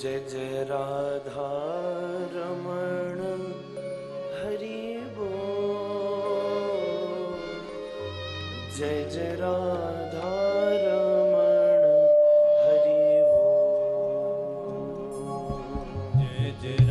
जय जय राधा रमण हरि बो जय जय राधा रमण हरि बो जय जय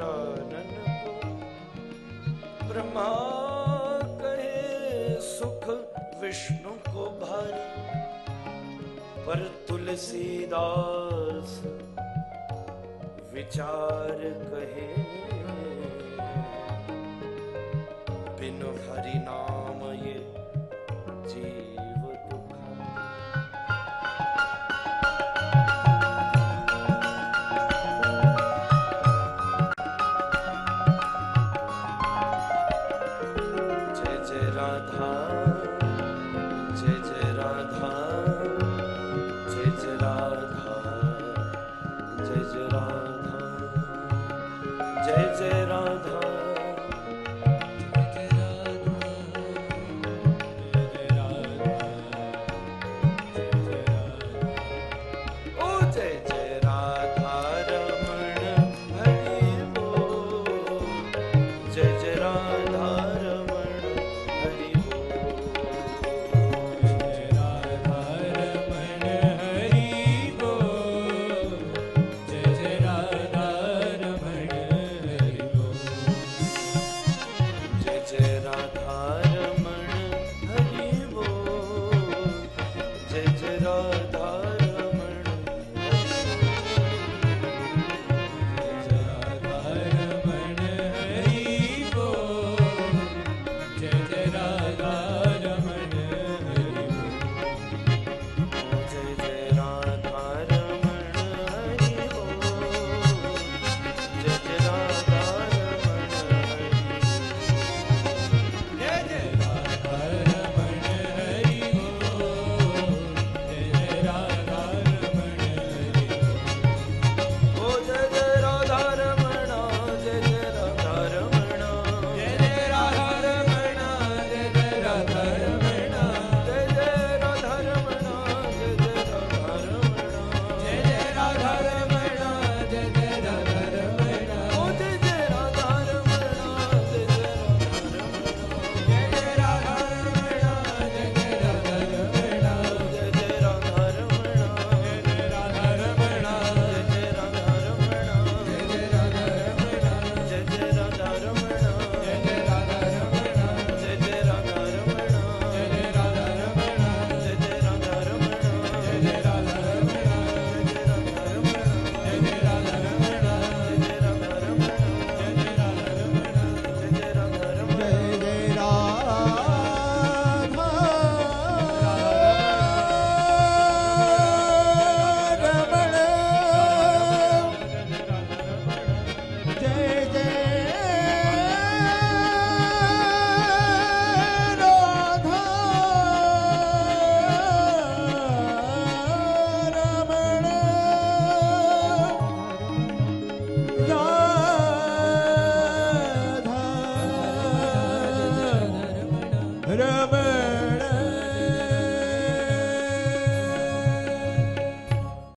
निरारन को ब्रह्मा कहे सुख विष्णु को भारी पर तुलसीदास विचार कहे बिनु हरिनाम